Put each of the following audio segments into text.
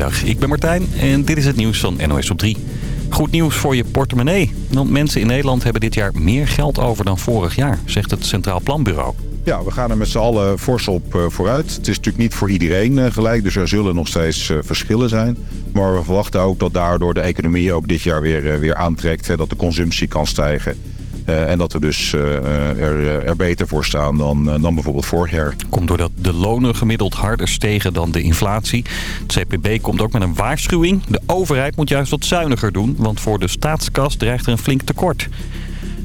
Ik ben Martijn en dit is het nieuws van NOS op 3. Goed nieuws voor je portemonnee. Want mensen in Nederland hebben dit jaar meer geld over dan vorig jaar, zegt het Centraal Planbureau. Ja, we gaan er met z'n allen fors op uh, vooruit. Het is natuurlijk niet voor iedereen uh, gelijk, dus er zullen nog steeds uh, verschillen zijn. Maar we verwachten ook dat daardoor de economie ook dit jaar weer, weer aantrekt. Dat de consumptie kan stijgen. Uh, en dat we dus uh, er, er, beter voor staan dan, dan bijvoorbeeld vorig jaar. Komt doordat de lonen gemiddeld harder stegen dan de inflatie. Het CPB komt ook met een waarschuwing. De overheid moet juist wat zuiniger doen, want voor de staatskas dreigt er een flink tekort.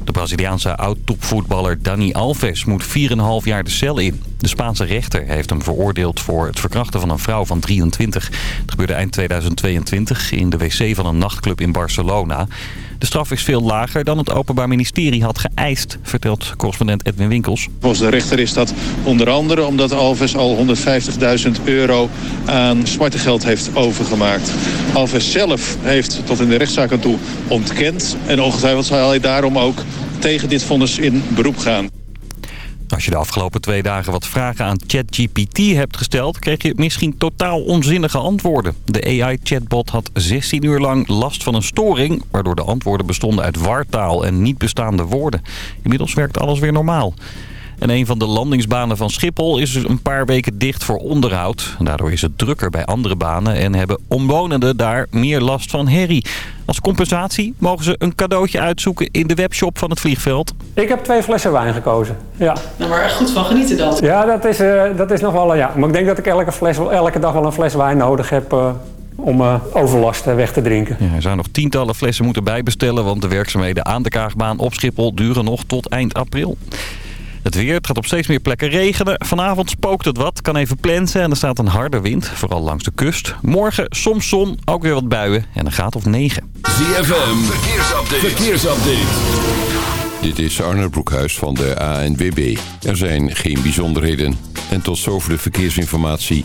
De Braziliaanse oud-topvoetballer Dani Alves moet 4,5 jaar de cel in. De Spaanse rechter heeft hem veroordeeld voor het verkrachten van een vrouw van 23. Het gebeurde eind 2022 in de wc van een nachtclub in Barcelona. De straf is veel lager dan het Openbaar Ministerie had geëist, vertelt correspondent Edwin Winkels. Volgens de rechter is dat onder andere omdat Alves al 150.000 euro aan smartengeld heeft overgemaakt. Alves zelf heeft tot in de rechtszaak aan toe ontkend. En ongetwijfeld zal hij daarom ook tegen dit vonnis in beroep gaan. Als je de afgelopen twee dagen wat vragen aan ChatGPT hebt gesteld... kreeg je misschien totaal onzinnige antwoorden. De AI-chatbot had 16 uur lang last van een storing... waardoor de antwoorden bestonden uit wartaal en niet bestaande woorden. Inmiddels werkt alles weer normaal. En een van de landingsbanen van Schiphol is een paar weken dicht voor onderhoud. Daardoor is het drukker bij andere banen en hebben omwonenden daar meer last van herrie. Als compensatie mogen ze een cadeautje uitzoeken in de webshop van het vliegveld. Ik heb twee flessen wijn gekozen. Ja. Nou, maar echt goed van genieten dan. Ja, dat is, uh, dat is nog wel... Ja. Maar ik denk dat ik elke, fles, elke dag wel een fles wijn nodig heb... Uh, om uh, overlast weg te drinken. Ja, er zijn nog tientallen flessen moeten bijbestellen... want de werkzaamheden aan de Kaagbaan op Schiphol duren nog tot eind april. Het weer, het gaat op steeds meer plekken regenen. Vanavond spookt het wat, kan even plensen en er staat een harde wind. Vooral langs de kust. Morgen soms zon, ook weer wat buien en een graad of 9. ZFM, verkeersupdate. verkeersupdate. Dit is Arne Broekhuis van de ANWB. Er zijn geen bijzonderheden. En tot zover de verkeersinformatie.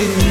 didn't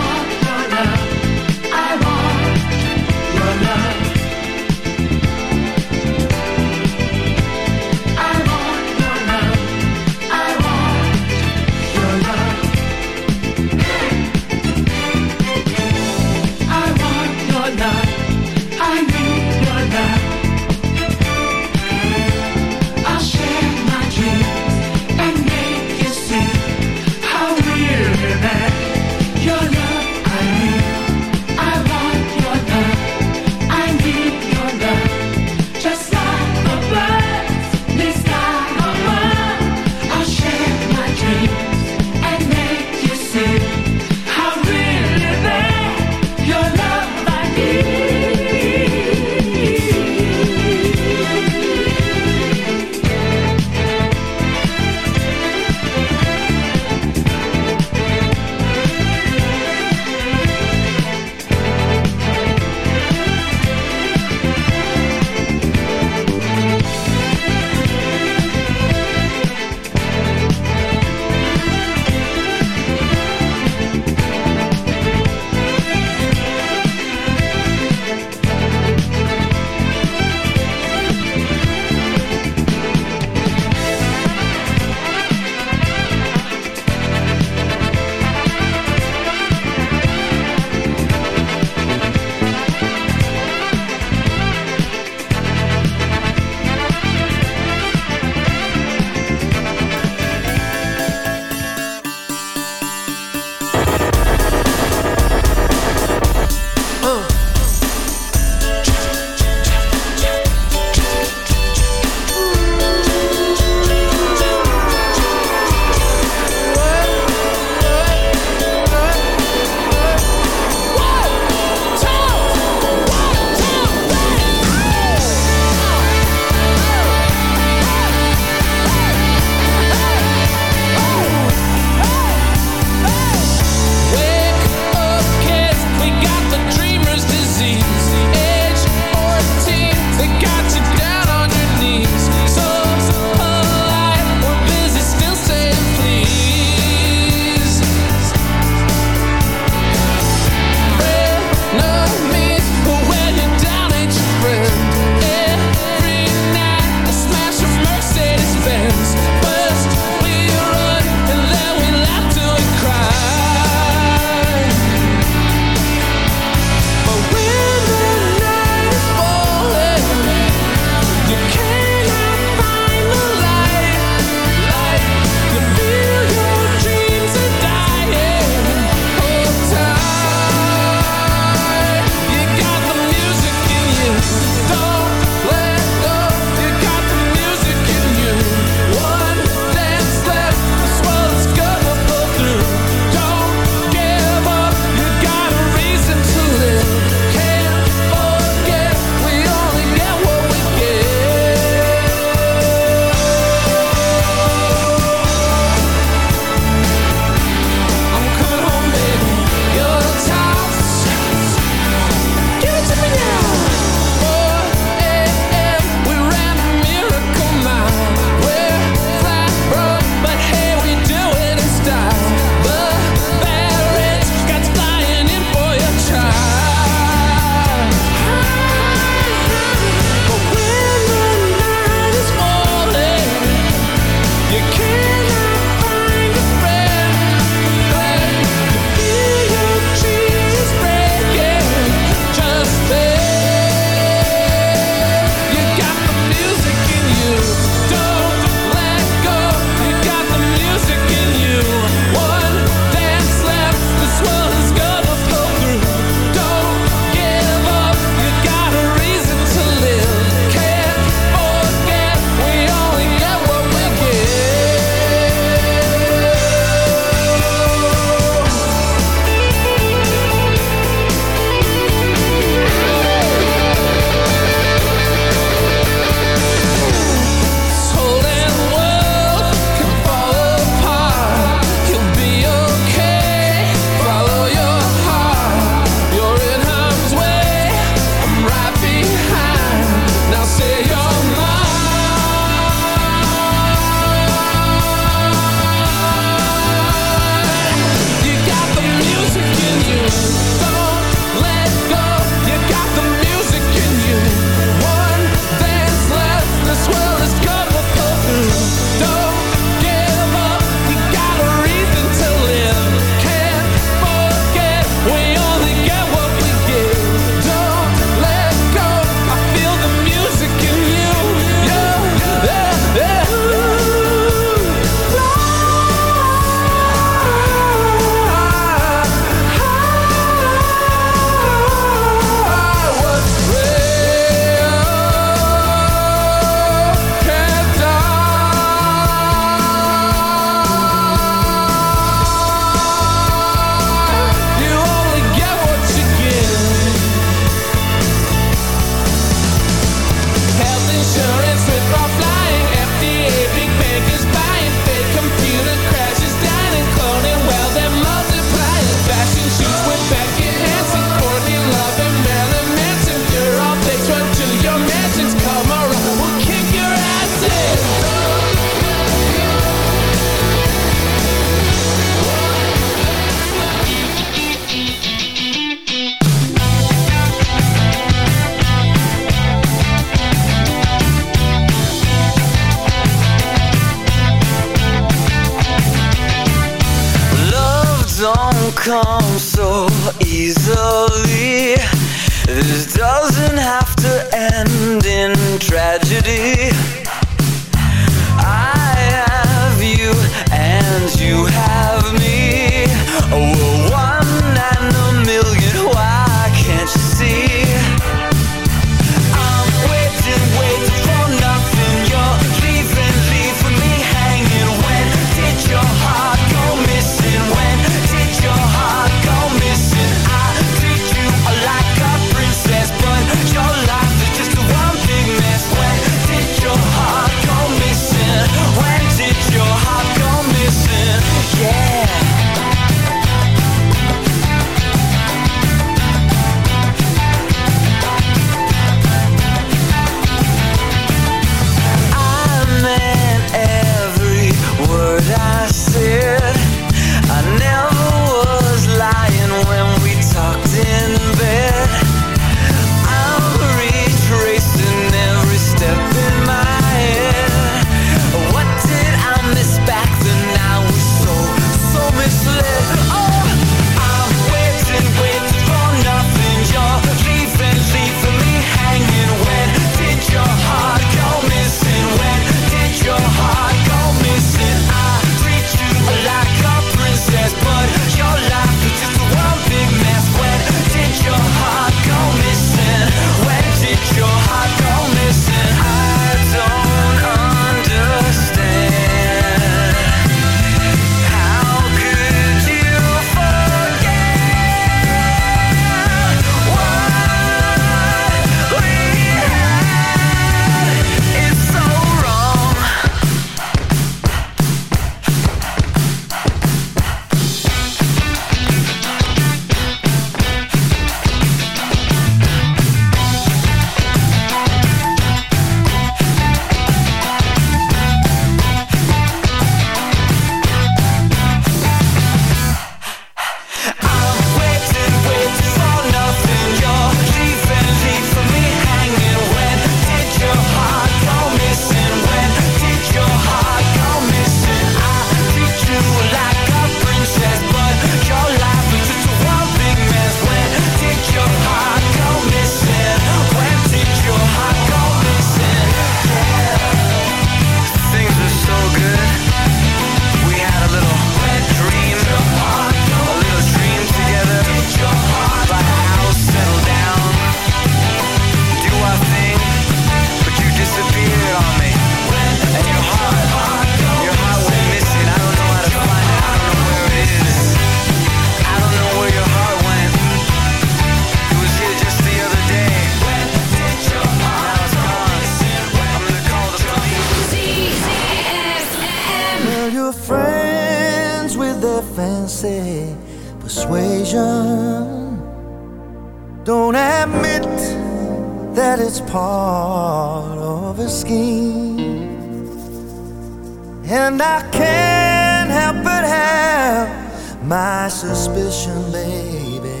my suspicion, baby.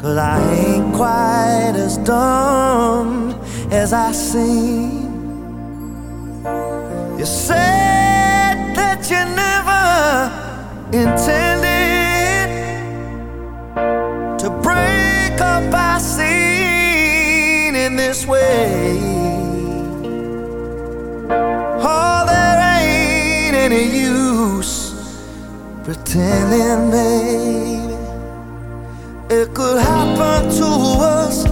Cause I ain't quite as dumb as I seem. You said that you never intended to break up our scene in this way. Telling baby, it could happen to us.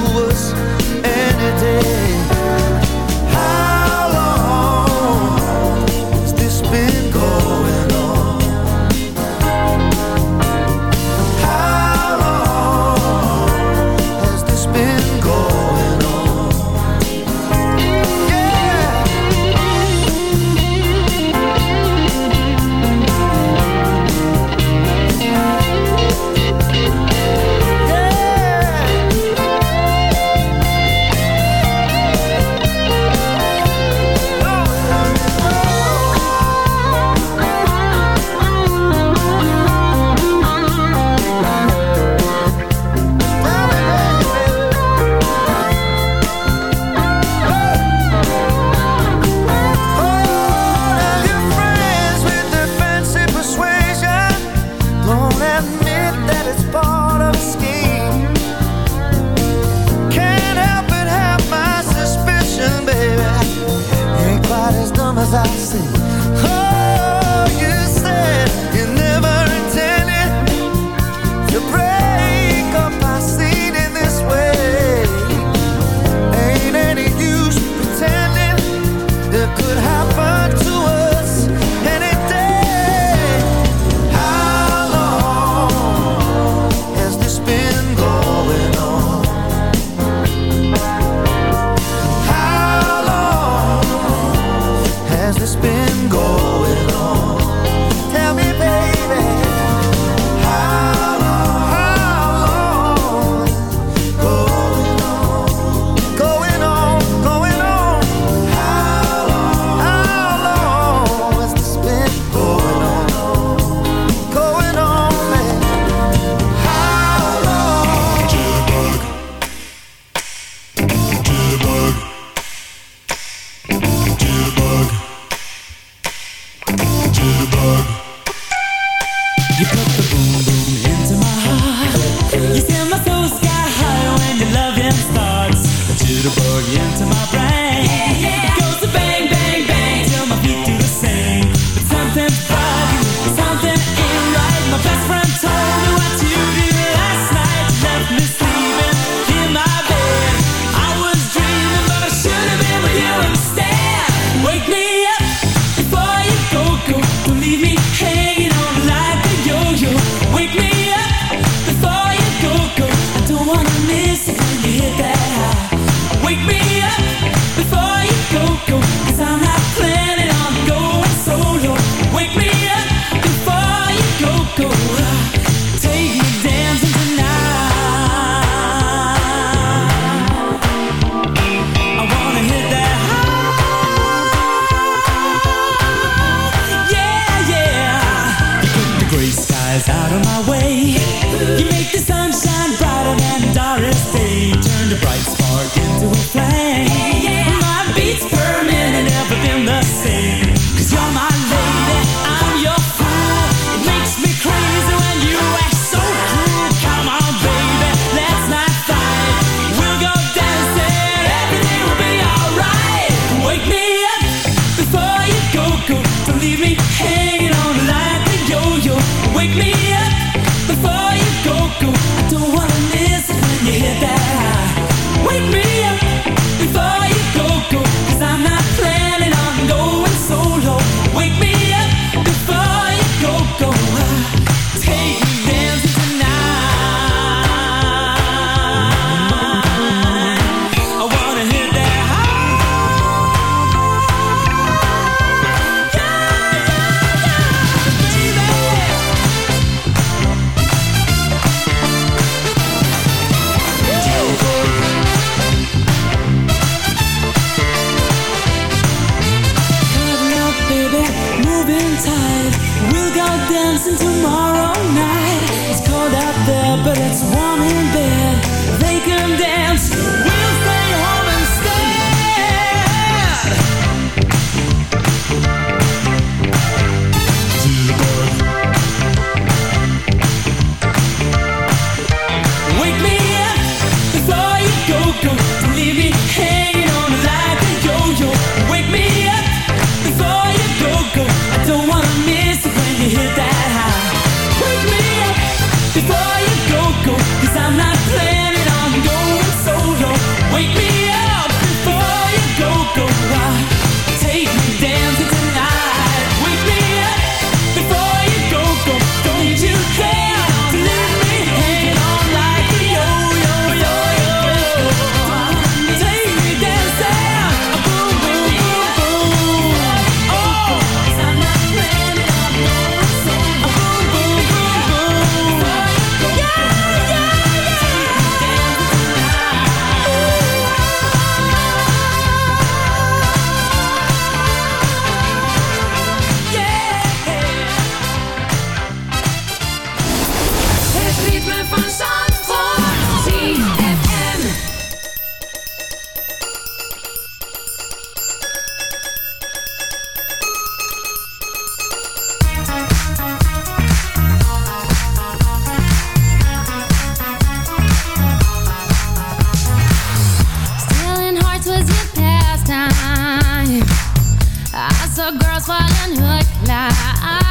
a girl's falling hook line.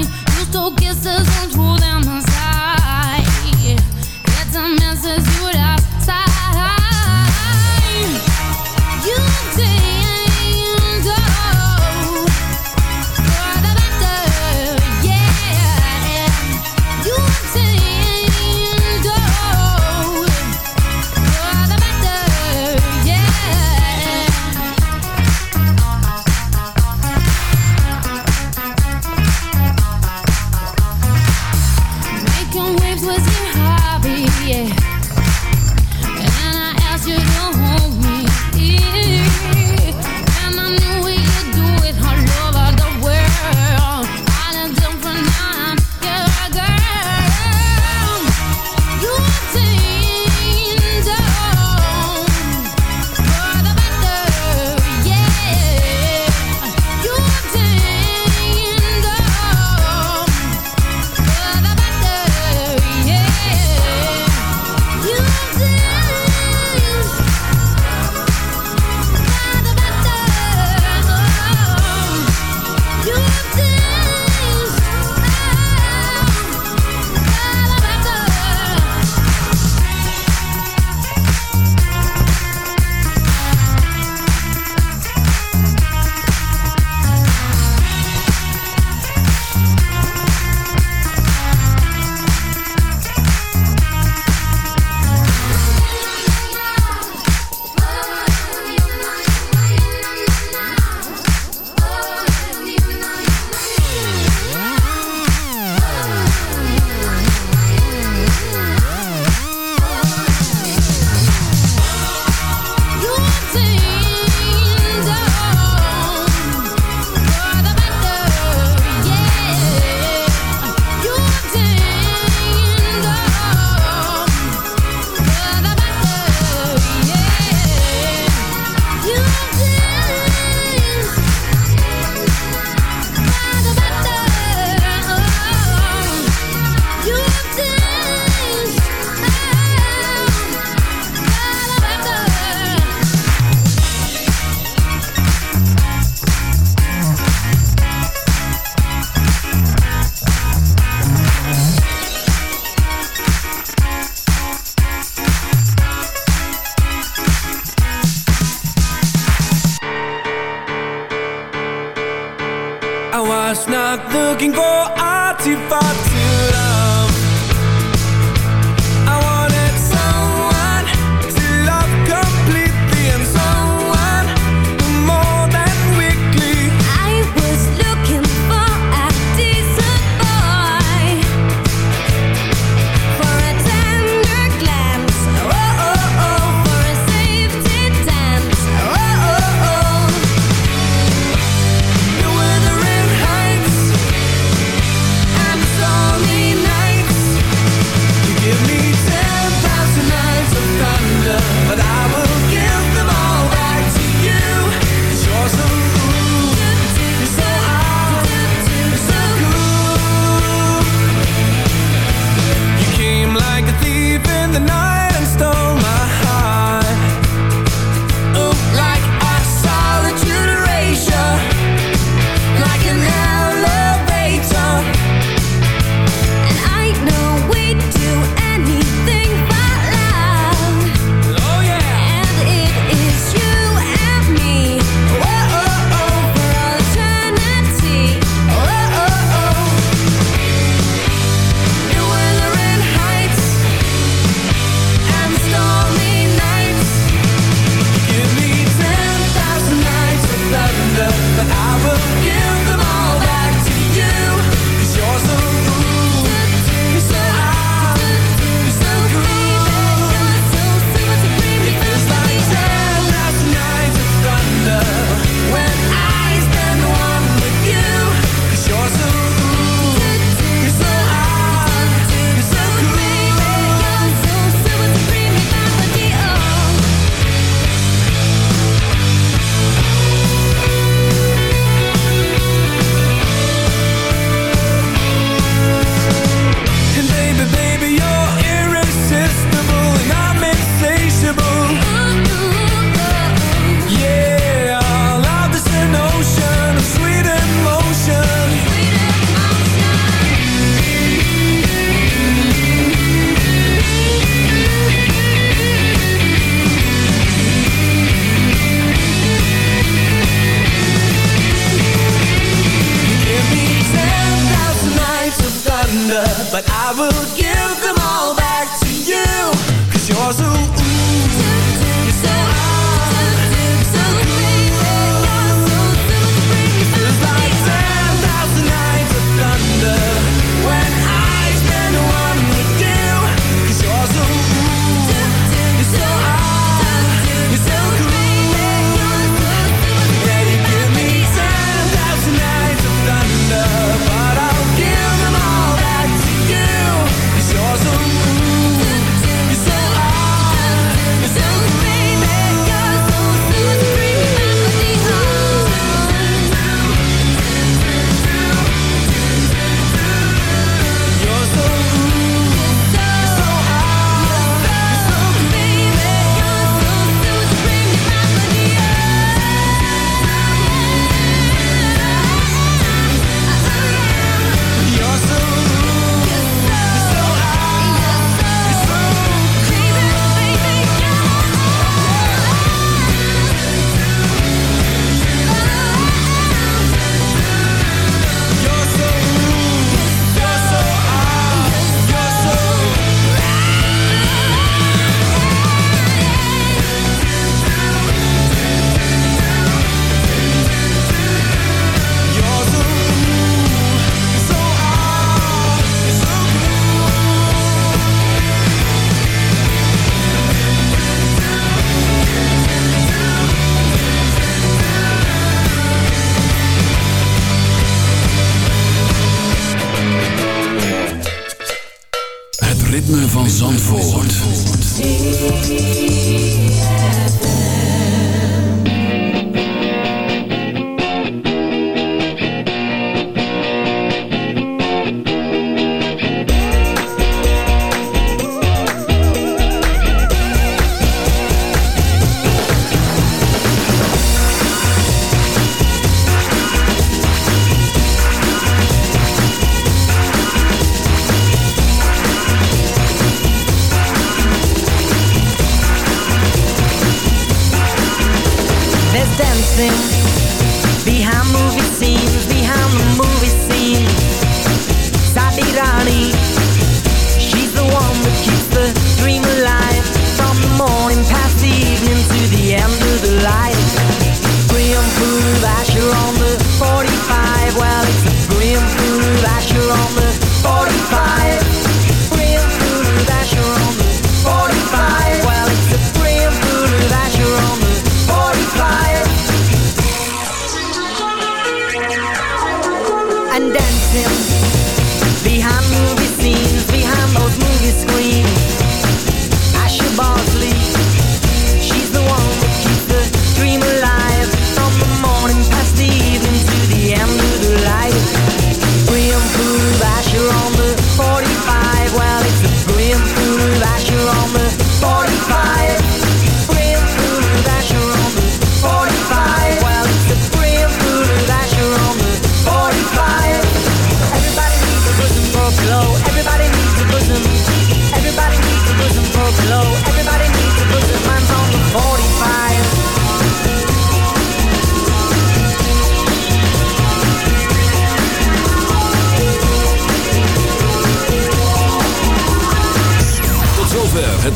You stole kisses and threw them aside. something